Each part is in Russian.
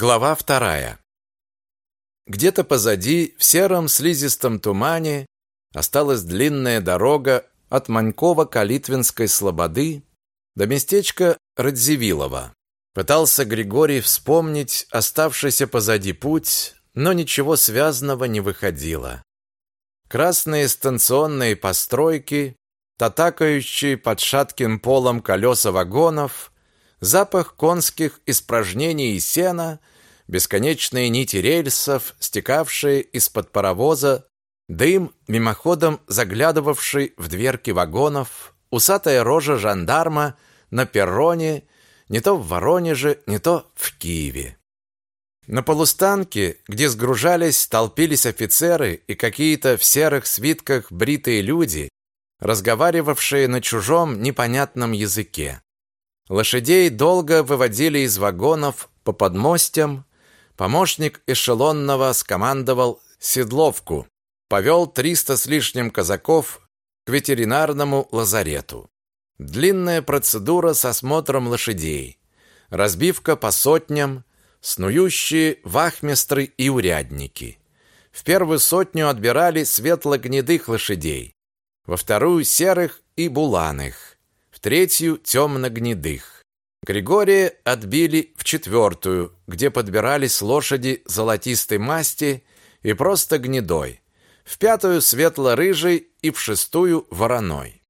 Глава вторая. Где-то позади, в сером слизистом тумане, осталась длинная дорога от Манькова-Калитвинской слободы до местечка Радзивиллова. Пытался Григорий вспомнить оставшийся позади путь, но ничего связанного не выходило. Красные станционные постройки, татакающие под шатким полом колеса вагонов, запах конских испражнений и сена, бесконечные нити рельсов, стекавшие из-под паровоза, дым, мимоходом заглядывавший в дверки вагонов, усатая рожа жандарма на перроне, не то в Воронеже, не то в Киеве. На полустанке, где сгружались, толпились офицеры и какие-то в серых свитках бритые люди, разговаривавшие на чужом непонятном языке. Лошадей долго выводили из вагонов по подмостям. Помощник эшелонного скомандовал седловку, повел триста с лишним казаков к ветеринарному лазарету. Длинная процедура с осмотром лошадей, разбивка по сотням, снующие вахмистры и урядники. В первую сотню отбирали светло-гнедых лошадей, во вторую серых и буланых, в третью темно-гнедых. Григория отбили в четвертую, где подбирались лошади золотистой масти и просто гнедой, в пятую светло-рыжий и в шестую вороной.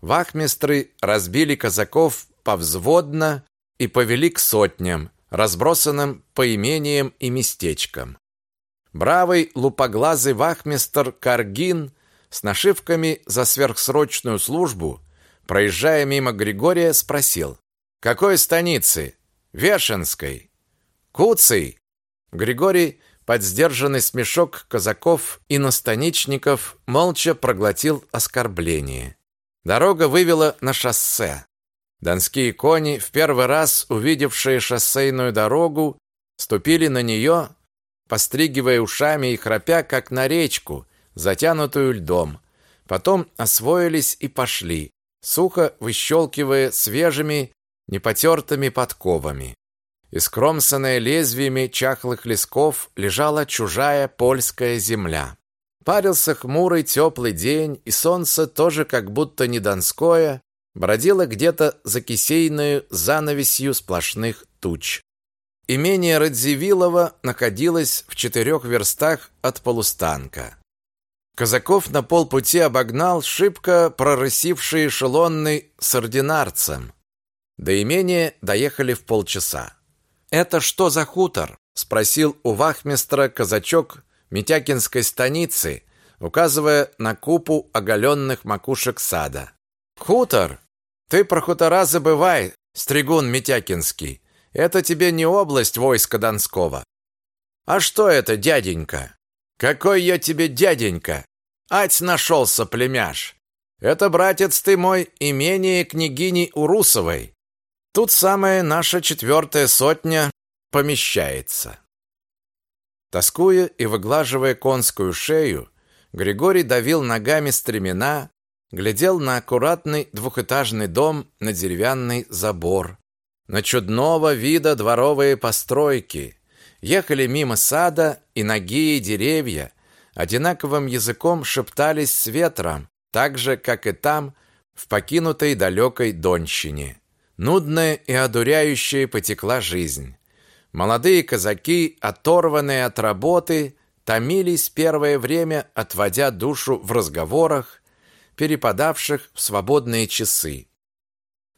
Вахмистры разбили казаков повзводно и повели к сотням, разбросанным по имениям и местечкам. Бравый лупоглазый вахмистр Каргин с нашивками за сверхсрочную службу, проезжая мимо Григория, спросил: "Какой станицы? Вешенской? Куцей?" Григорий под сдержанный смешок казаков и настаничников молча проглотил оскорбление. Дорога вывела на шоссе. Донские кони, в первый раз увидевшие шоссейную дорогу, ступили на нее, постригивая ушами и храпя, как на речку, затянутую льдом. Потом освоились и пошли, сухо выщелкивая свежими, непотертыми подковами. Искромсанная лезвиями чахлых лесков лежала чужая польская земля. Парился хмурый теплый день, и солнце тоже как будто не донское, бродила где-то за кисейной занавесью сплошных туч. Имение Радзивиллова находилось в четырех верстах от полустанка. Казаков на полпути обогнал шибко прорысивший эшелонный с ординарцем. До имения доехали в полчаса. «Это что за хутор?» – спросил у вахмистра казачок Митякинской станицы, указывая на купу оголенных макушек сада. «Хутор? Ты про хутора забывай, стригун Митякинский. Это тебе не область войска Донского. А что это, дяденька? Какой я тебе дяденька? Ать нашелся племяш. Это, братец ты мой, имение княгини Урусовой. Тут самая наша четвертая сотня помещается. Тоскуя и выглаживая конскую шею, Григорий давил ногами стремена, глядел на аккуратный двухэтажный дом на деревянный забор, на чудного вида дворовые постройки. Ехали мимо сада, и ноги и деревья одинаковым языком шептались с ветром, так же, как и там, в покинутой далекой Донщине. Нудная и одуряющая потекла жизнь. Молодые казаки, оторванные от работы, томились первое время, отводя душу в разговорах, перепадавших в свободные часы.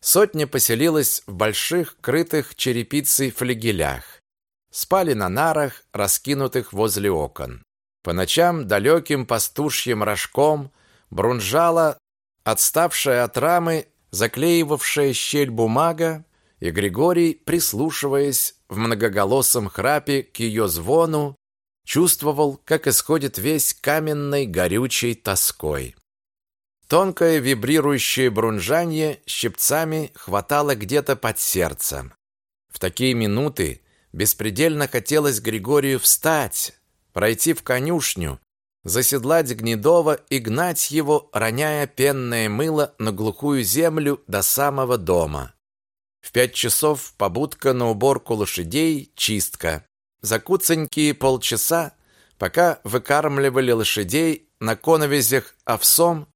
Сотня поселилась в больших, крытых черепицей флигелях. Спали на нарах, раскинутых возле окон. По ночам далеким пастушьим рожком брунжала отставшая от рамы, заклеивавшая щель бумага, и Григорий, прислушиваясь в многоголосом храпе к ее звону, чувствовал, как исходит весь каменной горючей тоской. Тонкое вибрирующее брунжанье щипцами хватало где-то под сердцем. В такие минуты беспредельно хотелось Григорию встать, пройти в конюшню, заседлать Гнедова и гнать его, роняя пенное мыло на глухую землю до самого дома. В пять часов побудка на уборку лошадей, чистка. За куценькие полчаса, пока выкармливали лошадей на коновизях овсом,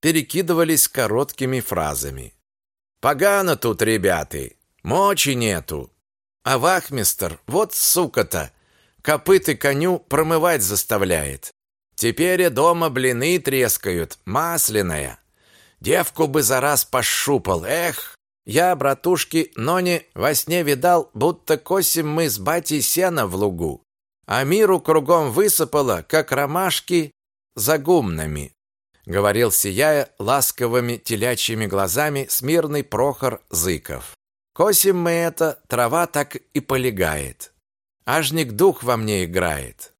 перекидывались короткими фразами. «Погано тут, ребята, мочи нету. А вахмистр, вот сука-то, копыты коню промывать заставляет. Теперь и дома блины трескают, масляная. Девку бы за раз пощупал, эх! Я, братушки, но не во сне видал, будто косим мы с батей сена в лугу, а миру кругом высыпало, как ромашки за гумнами говорил сияя ласковыми телячьими глазами смирный Прохор Зыков. Косим мы это, трава так и полегает. Ажник дух во мне играет.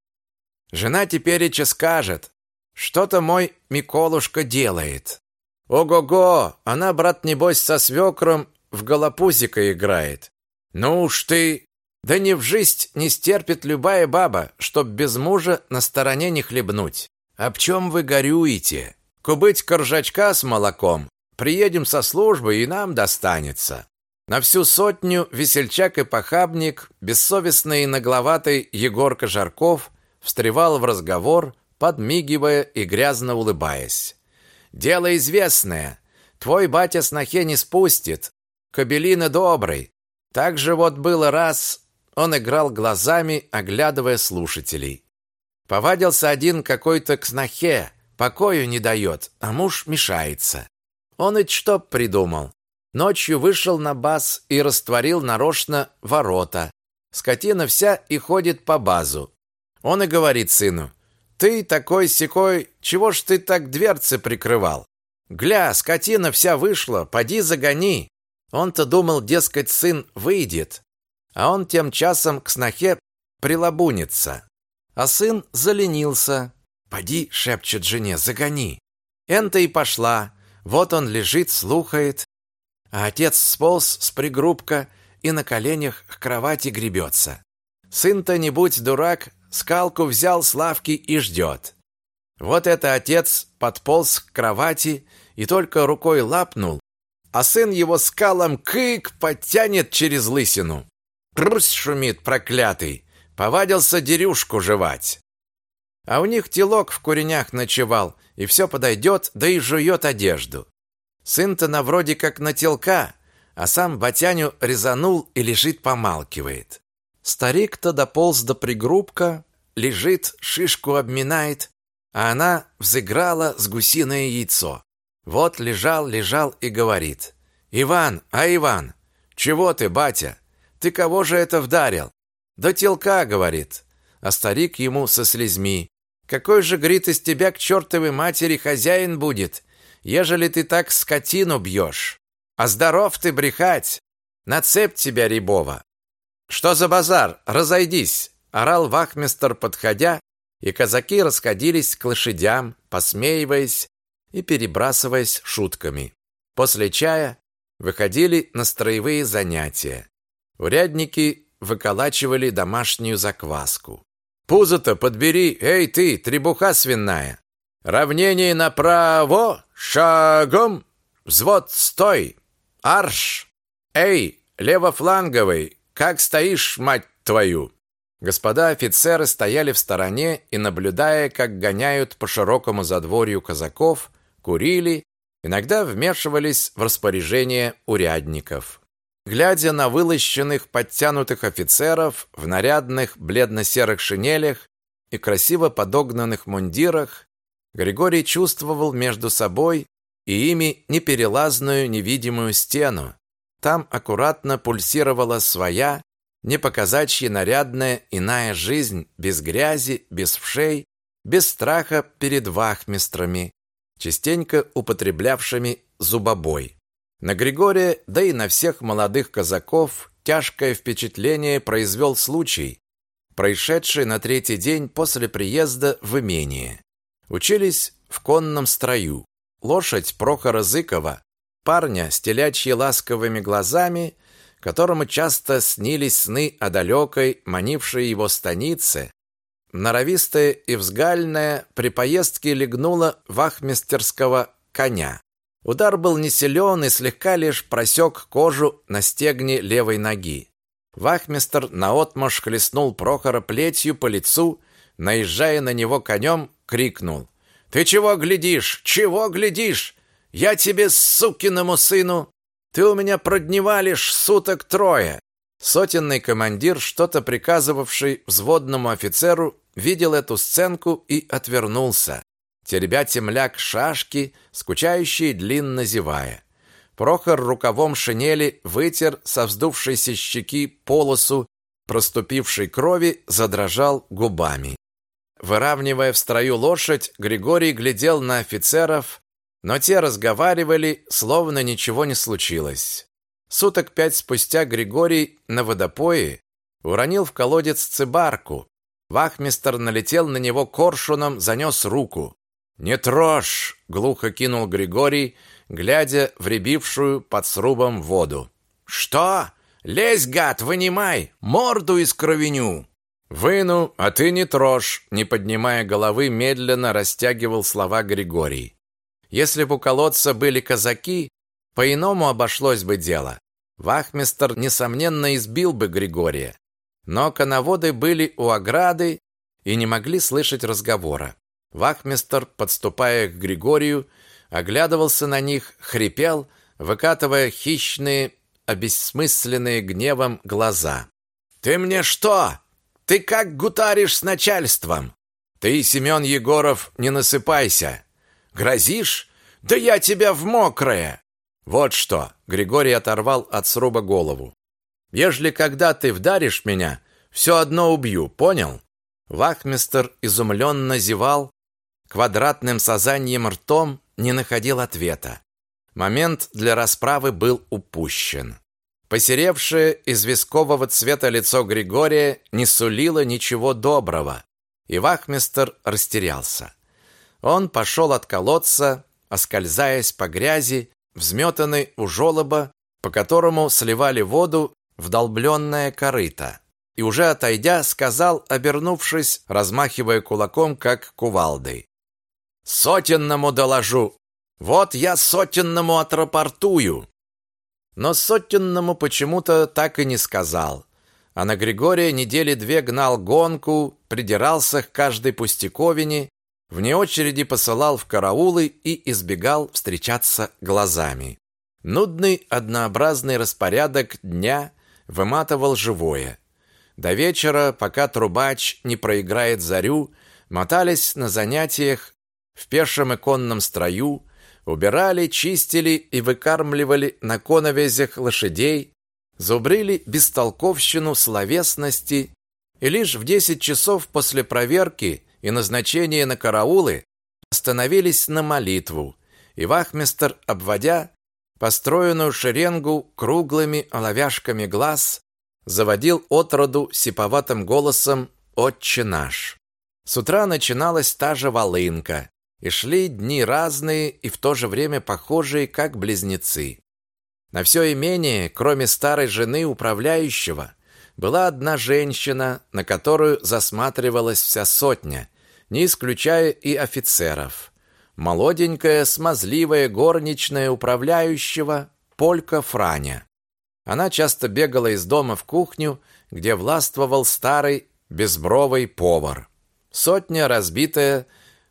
Жена тепереча скажет, что-то мой Миколушка делает. Ого-го, она, брат, небось, со свекром в голопузика играет. Ну уж ты... Да не в жизнь не стерпит любая баба, чтоб без мужа на стороне не хлебнуть. Об чем вы горюете? Кубыть коржачка с молоком. Приедем со службы, и нам достанется. На всю сотню весельчак и похабник, бессовестный и нагловатый Егорка Жарков встревал в разговор, подмигивая и грязно улыбаясь. «Дело известное. Твой батя снохе не спустит. Кобелина добрый. Так же вот было раз...» Он играл глазами, оглядывая слушателей. Повадился один какой-то к снохе, покою не дает, а муж мешается. Он и что придумал? Ночью вышел на баз и растворил нарочно ворота. Скотина вся и ходит по базу. Он и говорит сыну, «Ты такой секой, чего ж ты так дверцы прикрывал? Гля, скотина вся вышла, поди загони». Он-то думал, дескать, сын выйдет, а он тем часом к снохе прилабунится. А сын заленился, «Поди», — шепчет жене, — «загони». Энта и пошла. Вот он лежит, слухает. А отец сполз с пригрубка и на коленях к кровати гребется. Сын-то, не будь дурак, скалку взял с лавки и ждет. Вот это отец подполз к кровати и только рукой лапнул, а сын его скалом кык подтянет через лысину. Трусь шумит проклятый, повадился дерюшку жевать. А у них телок в куренях ночевал, и все подойдет, да и жует одежду. Сын-то на вроде как на телка, а сам батяню резанул и лежит помалкивает. Старик-то дополз до пригрубка, лежит, шишку обминает, а она взыграла с гусиное яйцо. Вот лежал, лежал и говорит. «Иван, а Иван, чего ты, батя? Ты кого же это вдарил?» «Да телка», — говорит. А старик ему со слезьми. Какой же, грит, из тебя к чертовой матери хозяин будет, ежели ты так скотину бьешь? А здоров ты брехать! На цепь тебя, Рябова!» «Что за базар? Разойдись!» — орал вахмистр, подходя, и казаки расходились к лошадям, посмеиваясь и перебрасываясь шутками. После чая выходили на строевые занятия. Урядники выколачивали домашнюю закваску. Пузо-то подбери, эй ты, требуха свиная. Равнение направо, шагом, взвод, стой, арш. Эй, левофланговый, как стоишь, мать твою? Господа офицеры стояли в стороне и, наблюдая, как гоняют по широкому задворью казаков, курили, иногда вмешивались в распоряжение урядников. Глядя на вылощенных, подтянутых офицеров в нарядных бледно-серых шинелях и красиво подогнанных мундирах, Григорий чувствовал между собой и ими неперелазную невидимую стену. Там аккуратно пульсировала своя, не показачья нарядная иная жизнь, без грязи, без вшей, без страха перед вахмистрами, частенько употреблявшими зубобой. На Григория, да и на всех молодых казаков тяжкое впечатление произвел случай, происшедший на третий день после приезда в имение. Учились в конном строю. Лошадь Прохора Зыкова, парня с телячьи ласковыми глазами, которому часто снились сны о далекой, манившей его станице, норовистая и взгальная при поездке легнула вахмистерского коня. Удар был не силен и слегка лишь просек кожу на стегне левой ноги. Вахмистр наотмашь хлестнул Прохора плетью по лицу, наезжая на него конем, крикнул. «Ты чего глядишь? Чего глядишь? Я тебе, сукиному сыну! Ты у меня продневалишь суток трое!» Сотенный командир, что-то приказывавший взводному офицеру, видел эту сценку и отвернулся, теребя темляк шашки, скучающий длинно зевая. Прохор рукавом шинели вытер со вздувшейся щеки полосу проступившей крови, задрожал губами. Выравнивая в строю лошадь, Григорий глядел на офицеров, но те разговаривали, словно ничего не случилось. Суток пять спустя Григорий на водопое уронил в колодец цибарку. Вахмистр налетел на него коршуном, занес руку. «Не трожь!» — глухо кинул Григорий, глядя в рябившую под срубом воду. «Что? Лезь, гад, вынимай! Морду из кровеню!» «Выну, а ты не трожь!» Не поднимая головы, медленно растягивал слова Григорий. Если бы у колодца были казаки, по-иному обошлось бы дело. Вахмистр, несомненно, избил бы Григория. Но коноводы были у ограды и не могли слышать разговора. Вахмистр, подступая к Григорию, оглядывался на них, хрипел, выкатывая хищные, обессмысленные гневом глаза. «Ты мне что? Ты как гутаришь с начальством? Ты, Семен Егоров, не насыпайся. Грозишь? Да я тебя в мокрое!» Вот что, Григорий оторвал от сруба голову. Ежели когда ты вдаришь меня, все одно убью, понял? Вахмистр изумленно зевал, квадратным сазаньем ртом не находил ответа. Момент для расправы был упущен. Посеревшее из вискового цвета лицо Григория не сулило ничего доброго, и вахмистр растерялся. Он пошел от колодца, оскользаясь по грязи, взметанный у желоба, по которому сливали воду в долбленное корыто. И уже отойдя, сказал, обернувшись, размахивая кулаком, как кувалдой. «Сотенному доложу! Вот я сотенному отрапортую!» Но сотенному почему-то так и не сказал. А на Григория недели две гнал гонку, придирался к каждой пустяковине Вне очереди посылал в караулы и избегал встречаться глазами. Нудный однообразный распорядок дня выматывал живое. До вечера, пока трубач не проиграет зарю, мотались на занятиях в пешем и конном строю, убирали, чистили и выкармливали на коновязях лошадей, зубрили бестолковщину словесности, и лишь в десять часов после проверки и назначение на караулы остановились на молитву, и вахмистр, обводя построенную шеренгу круглыми оловяшками глаз, заводил отроду сиповатым голосом «Отче наш». С утра начиналась та же волынка, и шли дни разные и в то же время похожие, как близнецы. На все имение, кроме старой жены управляющего, была одна женщина, на которую засматривалась вся сотня, не исключая и офицеров. Молоденькая, смазливая горничная управляющего Полька Франя. Она часто бегала из дома в кухню, где властвовал старый безбровый повар. Сотня разбитая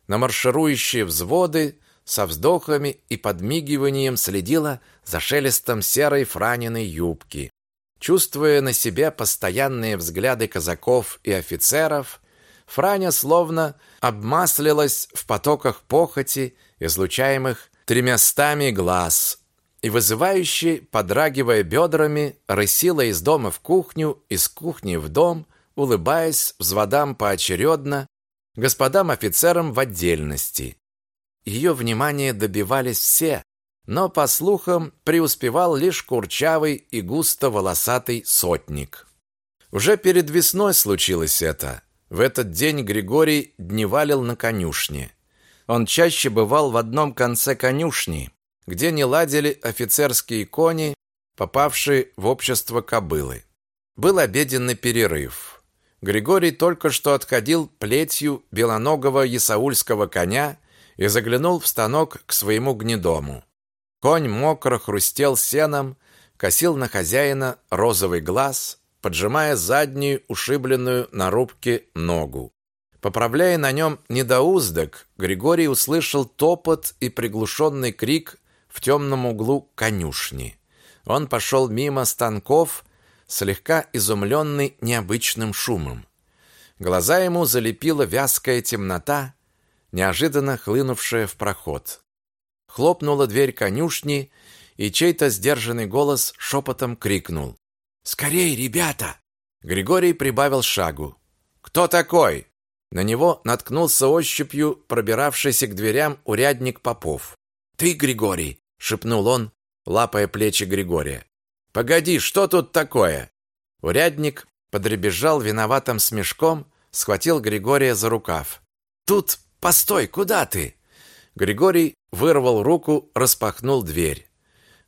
на марширующие взводы со вздохами и подмигиванием следила за шелестом серой Франиной юбки. Чувствуя на себе постоянные взгляды казаков и офицеров, Франя словно обмаслилась в потоках похоти, излучаемых тремястами глаз, и вызывающе, подрагивая бедрами, рысила из дома в кухню, из кухни в дом, улыбаясь взводам поочередно, господам офицерам в отдельности. Ее внимание добивались все, но, по слухам, преуспевал лишь курчавый и густо волосатый сотник. Уже перед весной случилось это. В этот день Григорий дневалил на конюшне. Он чаще бывал в одном конце конюшни, где не ладили офицерские кони, попавшие в общество кобылы. Был обеденный перерыв. Григорий только что отходил плетью белоногого ясаульского коня и заглянул в станок к своему гнедому. Конь мокро хрустел сеном, косил на хозяина розовый глаз, поджимая заднюю ушибленную на рубке ногу. Поправляя на нем недоуздок, Григорий услышал топот и приглушенный крик в темном углу конюшни. Он пошел мимо станков, слегка изумленный необычным шумом. Глаза ему залепила вязкая темнота, неожиданно хлынувшая в проход. Хлопнула дверь конюшни, и чей-то сдержанный голос шепотом крикнул. «Скорей, ребята!» Григорий прибавил шагу. «Кто такой?» На него наткнулся ощупью пробиравшийся к дверям урядник Попов. «Ты, Григорий!» — шепнул он, лапая плечи Григория. «Погоди, что тут такое?» Урядник подребезжал виноватым смешком, схватил Григория за рукав. «Тут, постой, куда ты?» Григорий вырвал руку, распахнул дверь.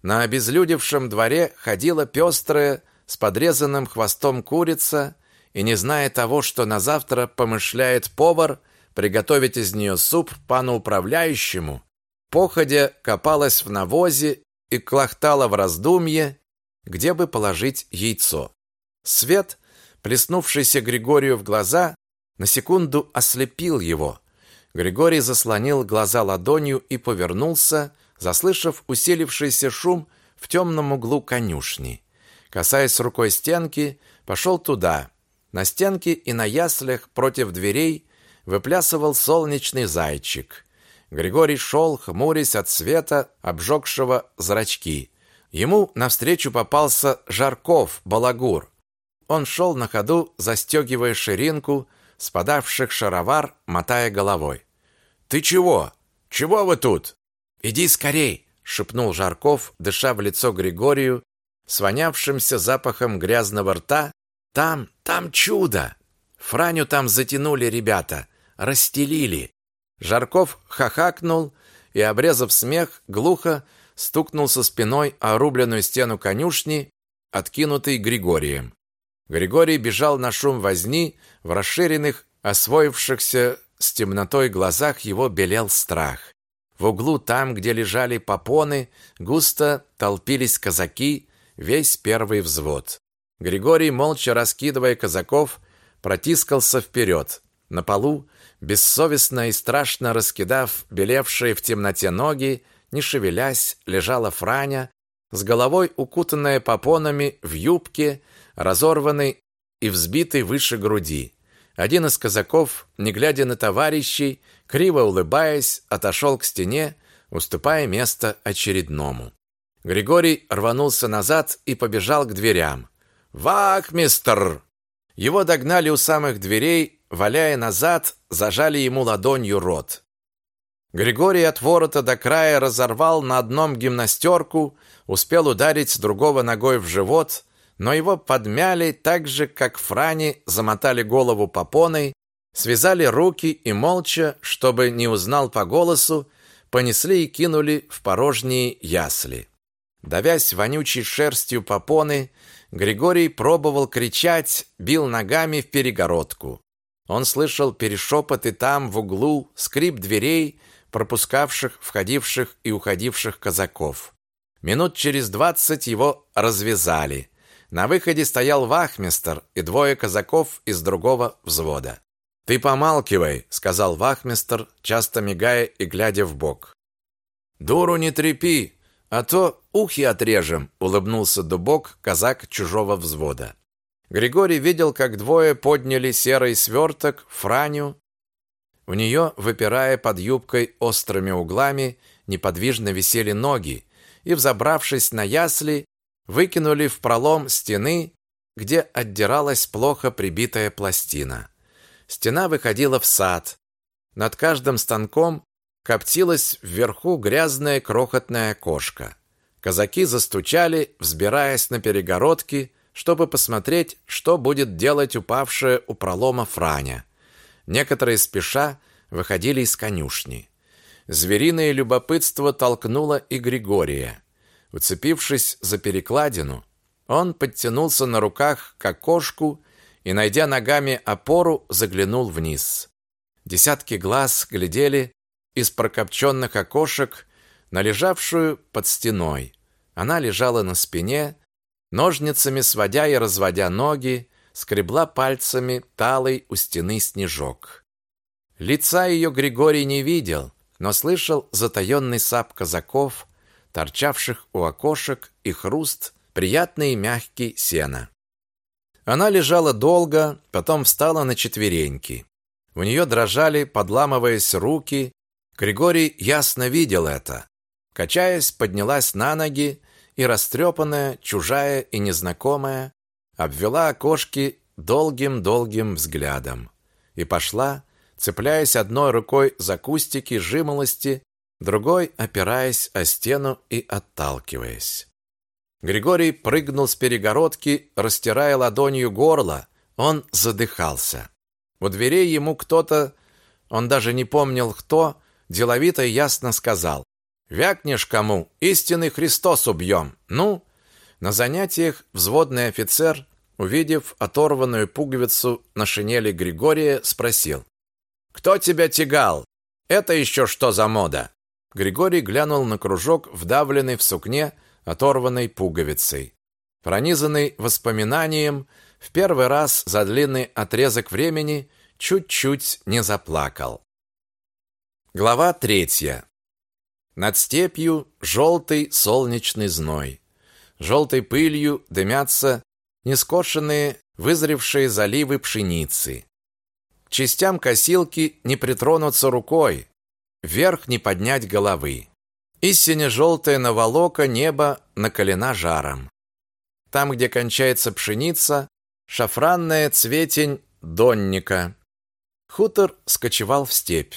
На обезлюдевшем дворе ходила пестрая с подрезанным хвостом курица, и не зная того, что на завтра помышляет повар, приготовить из нее суп пану управляющему, походя копалась в навозе и клохтала в раздумье, где бы положить яйцо. Свет, плеснувшийся Григорию в глаза, на секунду ослепил его. Григорий заслонил глаза ладонью и повернулся, заслышав усилившийся шум в темном углу конюшни. Касаясь рукой стенки, пошел туда. На стенке и на яслях против дверей выплясывал солнечный зайчик. Григорий шел, хмурясь от света, обжегшего зрачки. Ему навстречу попался Жарков, балагур. Он шел на ходу, застегивая ширинку, спадавших шаровар, мотая головой. «Ты чего? Чего вы тут?» «Иди скорей!» — шепнул Жарков, дыша в лицо Григорию, с вонявшимся запахом грязного рта. «Там, там чудо! Франю там затянули ребята, расстелили!» Жарков хахакнул и, обрезав смех, глухо стукнулся спиной о рубленную стену конюшни, откинутой Григорием. Григорий бежал на шум возни, в расширенных, освоившихся с темнотой глазах его белел страх. В углу там, где лежали попоны, густо толпились казаки, весь первый взвод. Григорий, молча раскидывая казаков, протискался вперед. На полу, бессовестно и страшно раскидав белевшие в темноте ноги, не шевелясь, лежала Франя, с головой укутанная попонами в юбке, разорванной и взбитой выше груди. Один из казаков, не глядя на товарищей, криво улыбаясь, отошел к стене, уступая место очередному. Григорий рванулся назад и побежал к дверям. «Вахмистр!» Его догнали у самых дверей, валяя назад, зажали ему ладонью рот. Григорий от ворота до края разорвал на одном гимнастерку, успел ударить другого ногой в живот, но его подмяли так же, как Франи замотали голову попоной, связали руки и молча, чтобы не узнал по голосу, понесли и кинули в порожние ясли. Давясь вонючей шерстью попоны, Григорий пробовал кричать, бил ногами в перегородку. Он слышал перешепоты там, в углу, скрип дверей, пропускавших входивших и уходивших казаков. Минут через двадцать его развязали. На выходе стоял вахмистр и двое казаков из другого взвода. «Ты помалкивай», — сказал вахмистр, часто мигая и глядя в бок. «Дуру не трепи, а то ухи отрежем», — улыбнулся Дубок, казак чужого взвода. Григорий видел, как двое подняли серый сверток, Франю, у нее, выпирая под юбкой острыми углами, неподвижно висели ноги, и, взобравшись на ясли, выкинули в пролом стены, где отдиралась плохо прибитая пластина. Стена выходила в сад. Над каждым станком коптилась вверху грязная крохотная кошка. Казаки застучали, взбираясь на перегородки, чтобы посмотреть, что будет делать упавшая у пролома Франя. Некоторые спеша выходили из конюшни. Звериное любопытство толкнуло и Григория. Уцепившись за перекладину, он подтянулся на руках к окошку и, найдя ногами опору, заглянул вниз. Десятки глаз глядели из прокопченных окошек на лежавшую под стеной. Она лежала на спине, ножницами сводя и разводя ноги, скребла пальцами талый у стены снежок. Лица ее Григорий не видел, но слышал затаенный сап казаков, торчавших у окошек, и хруст, приятный и мягкий сена. Она лежала долго, потом встала на четвереньки. У нее дрожали, подламываясь руки. Григорий ясно видел это. Качаясь, поднялась на ноги и растрепанная, чужая и незнакомая, обвела окошки долгим-долгим взглядом и пошла, цепляясь одной рукой за кустики жимолости, другой опираясь о стену и отталкиваясь. Григорий прыгнул с перегородки, растирая ладонью горло. Он задыхался. У дверей ему кто-то, он даже не помнил кто, деловито и ясно сказал: "Вякнешь кому, истинный Христос убьем". Ну, на занятиях взводный офицер, увидев оторванную пуговицу на шинели Григория, спросил: "Кто тебя тягал? Это еще что за мода?" Григорий глянул на кружок, вдавленный в сукне оторванной пуговицей. Пронизанный воспоминанием, в первый раз за длинный отрезок времени чуть-чуть не заплакал. Глава третья. Над степью желтый солнечный зной. Желтой пылью дымятся нескошенные, вызревшие заливы пшеницы. Частям косилки не притронуться рукой, вверх не поднять головы. И сине-желтое наволока небо накалена жаром. Там, где кончается пшеница, шафранная цветень донника. Хутор скочевал в степь.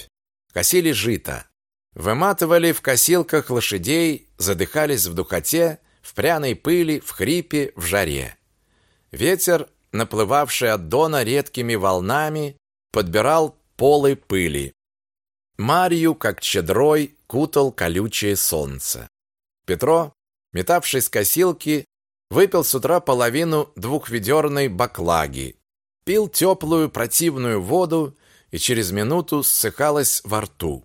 Косили жито. Выматывали в косилках лошадей, задыхались в духоте, в пряной пыли, в хрипе, в жаре. Ветер, наплывавший от дона редкими волнами, подбирал полы пыли. Марью, как чадрой, кутал колючее солнце. Петро, метавший с косилки, выпил с утра половину двухведерной баклаги, пил теплую противную воду и через минуту ссыхалась во рту.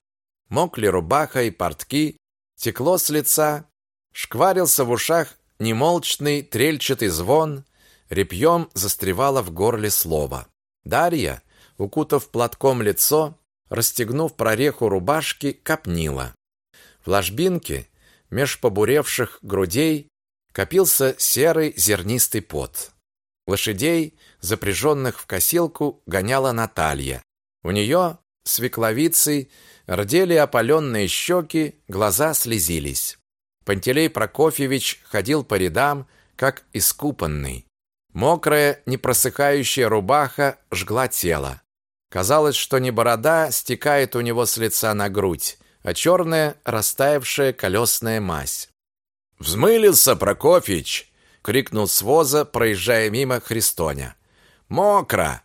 Мокли рубаха и портки, текло с лица, шкварился в ушах немолчный трельчатый звон, репьем застревало в горле слово. Дарья, укутав платком лицо, расстегнув прореху рубашки, копнила. В ложбинке, меж побуревших грудей, копился серый зернистый пот. Лошадей, запряженных в косилку, гоняла Наталья. У нее, свекловицей, рдели опаленные щеки, глаза слезились. Пантелей Прокофьевич ходил по рядам, как искупанный. Мокрая, непросыхающая рубаха жгла тело. Казалось, что не борода стекает у него с лица на грудь, а черная, растаявшая колесная мазь. «Взмылился, Прокофьич!» — крикнул с воза, проезжая мимо Христоня. «Мокро!»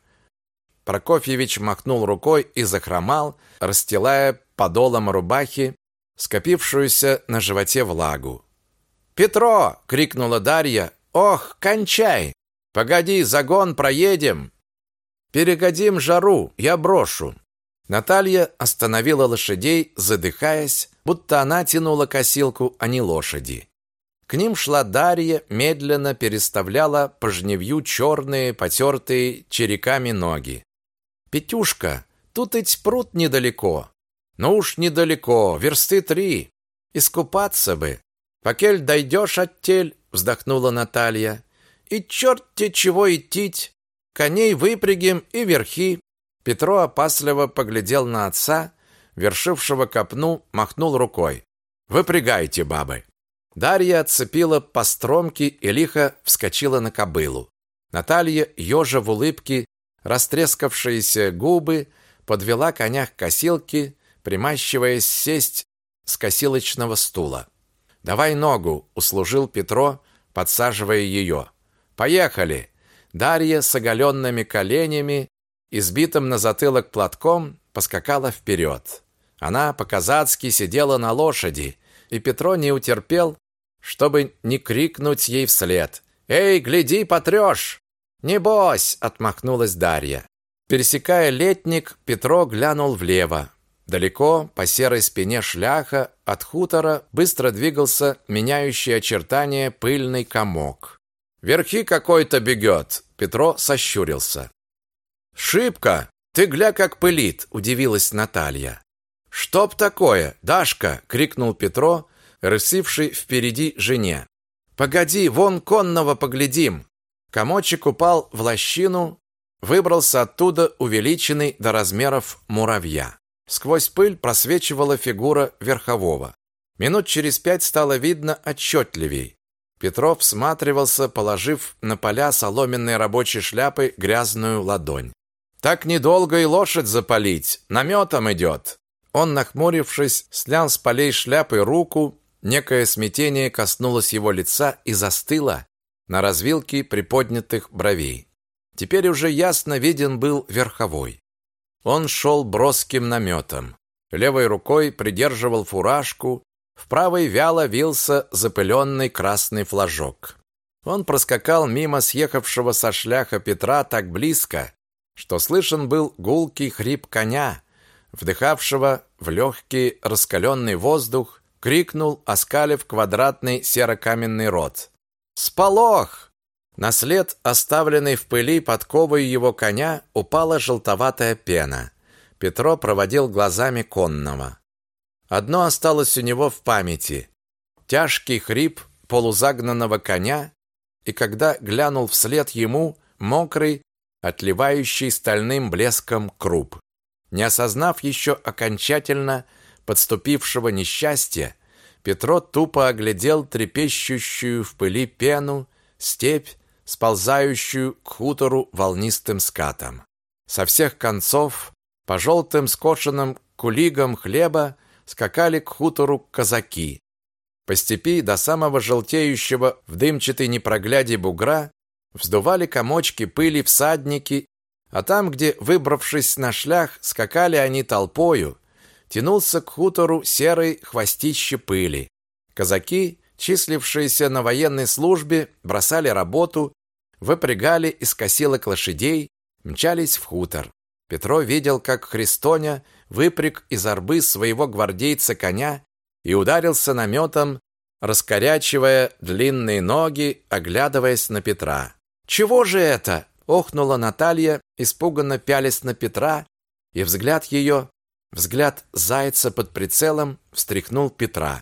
Прокофьевич махнул рукой и захромал, расстилая подолом рубахи скопившуюся на животе влагу. «Петро!» — крикнула Дарья. «Ох, кончай! Погоди, загон проедем!» Перегодим жару, я брошу. Наталья остановила лошадей, задыхаясь, будто она тянула косилку, а не лошади. К ним шла Дарья, медленно переставляла по жневью черные, потертые череками ноги. «Петюшка, тут ведь пруд недалеко». «Ну уж недалеко, версты три. Искупаться бы. Покель дойдешь от тель», — вздохнула Наталья. «И черт те чего идти Коней выпрягем и верхи. Петро опасливо поглядел на отца, вершившего копну, махнул рукой. Выпрягайте, бабы. Дарья отцепила постромки и лихо вскочила на кобылу. Наталья, ежа в улыбке, растрескавшиеся губы, подвела коня к косилке, примащиваясь сесть с косилочного стула. «Давай ногу», — услужил Петро, подсаживая ее. «Поехали!» Дарья с оголенными коленями, избитым на затылок платком, поскакала вперед. Она по-казацки сидела на лошади, и Петро не утерпел, чтобы не крикнуть ей вслед. «Эй, гляди, потрешь!» «Небось!» — отмахнулась Дарья. Пересекая летник, Петро глянул влево. Далеко, по серой спине шляха, от хутора быстро двигался меняющий очертания пыльный комок. «Верхи какой-то бегет!» Петро сощурился. «Шибко! Ты гля, как пылит!» – удивилась Наталья. «Чтоб такое, Дашка!» – крикнул Петро, рысивший впереди жене. «Погоди, вон конного поглядим!» Комочек упал в лощину, выбрался оттуда увеличенный до размеров муравья. Сквозь пыль просвечивала фигура верхового. Минут через пять стало видно отчетливей. Петров всматривался, положив на поля соломенной рабочей шляпы грязную ладонь. «Так недолго и лошадь запалить, наметом идет!» Он, нахмурившись, снял с полей шляпы руку, некое смятение коснулось его лица и застыло на развилке приподнятых бровей. Теперь уже ясно виден был верховой. Он шел броским наметом. Левой рукой придерживал фуражку, в правой вяло вился запыленный красный флажок. Он проскакал мимо съехавшего со шляха Петра так близко, что слышен был гулкий хрип коня, вдыхавшего в легкий раскаленный воздух, крикнул, оскалив квадратный серокаменный рот. «Сполох!» На след, оставленный в пыли подковой его коня, упала желтоватая пена. Петро проводил глазами конного. Одно осталось у него в памяти. Тяжкий хрип полузагнанного коня, и когда глянул вслед ему мокрый, отливающий стальным блеском круп. Не осознав еще окончательно подступившего несчастья, Петро тупо оглядел трепещущую в пыли пену, степь, сползающую к хутору волнистым скатом. Со всех концов, по желтым скошенным кулигам хлеба, скакали к хутору казаки. По степи до самого желтеющего в дымчатой непрогляде бугра вздували комочки пыли всадники, а там, где, выбравшись на шлях, скакали они толпою, тянулся к хутору серый хвостище пыли. Казаки числившиеся на военной службе, бросали работу, выпрягали из косилок лошадей, мчались в хутор. Петро видел, как Христоня выпряг из арбы своего гвардейца коня и ударился наметом, раскорячивая длинные ноги, оглядываясь на Петра. «Чего же это?» – охнула Наталья, испуганно пялясь на Петра, и взгляд ее, взгляд зайца под прицелом, встряхнул Петра.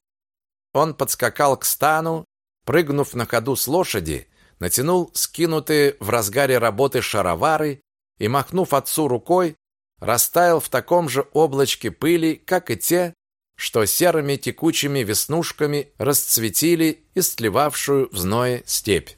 Он подскакал к стану, прыгнув на ходу с лошади, натянул скинутые в разгаре работы шаровары и, махнув отцу рукой, растаял в таком же облачке пыли, как и те, что серыми текучими веснушками расцветили истлевавшую в зное степь.